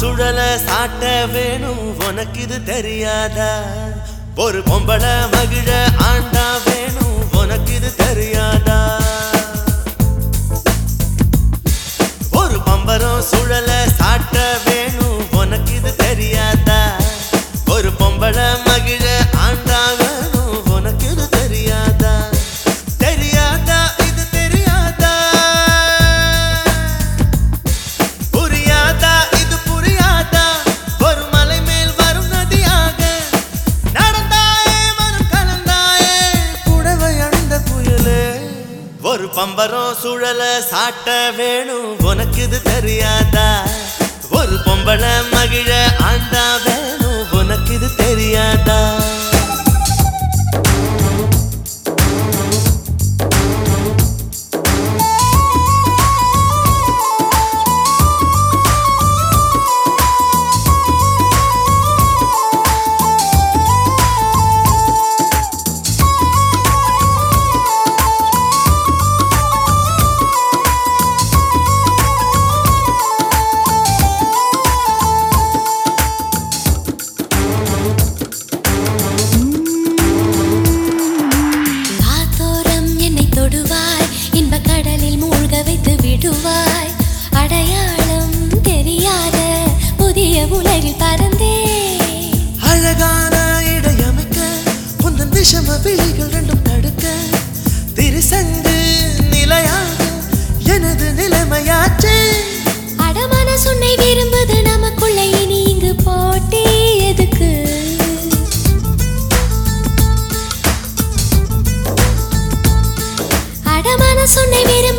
சுழல சாட்ட வேணும் உனக்கு இது தெரியாதா? ஒரு பொம்பளை மகிழ ஆண்டா வேணும் உனக்கு இது தெரியாதா? ஒரு பம்பரம் சுழல சாட்ட வேணும் பம்பரம் சுழல சாட்ட வேணும். உனக்கு இது தெரியாதா? ஒரு பொம்பளை மகிழ ஆண்டா உந்தன் விழிகள் ரெண்டும் தடுக்க திருசங்கு நிலையாக எனது நிலைமையாச்சு. அடமான சொன்னை விரும்புது நமக்குள்ள இனி இங்கு போட்டே எதுக்கு? அடமான சொன்னை விரும்ப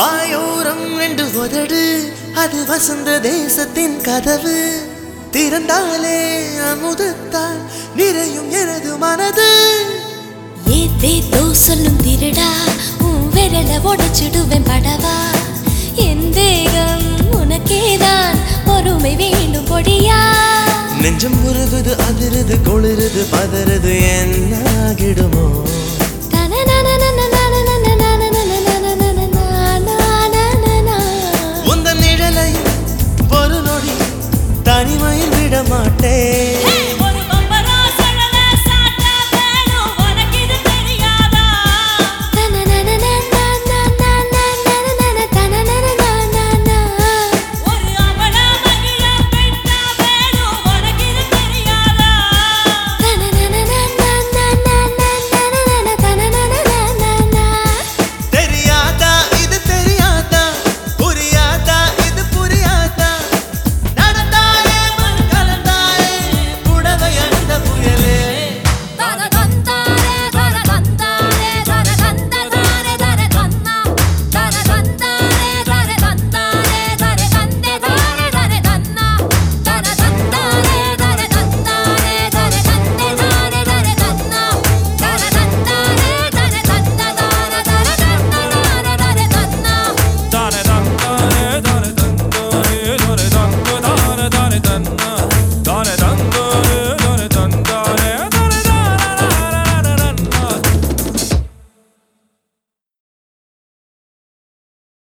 வாயோரம் ரெண்டு உதடு. அது வசந்த தேசத்தின் கதவு. திறந்தாலே அமுதத்தால் நிறையும் எனது மனது. ஏதேதோ சொல்லும் திருடா உன் விரல உடைச்சிடுவேன் படவா. என் தேகம் உனக்கேதான் பொறுமை வேண்டும் பொடியா. நெஞ்சம் உருகுது அதிருது குளிருது பதறுது என்னாகிடுமோ. தனனனனன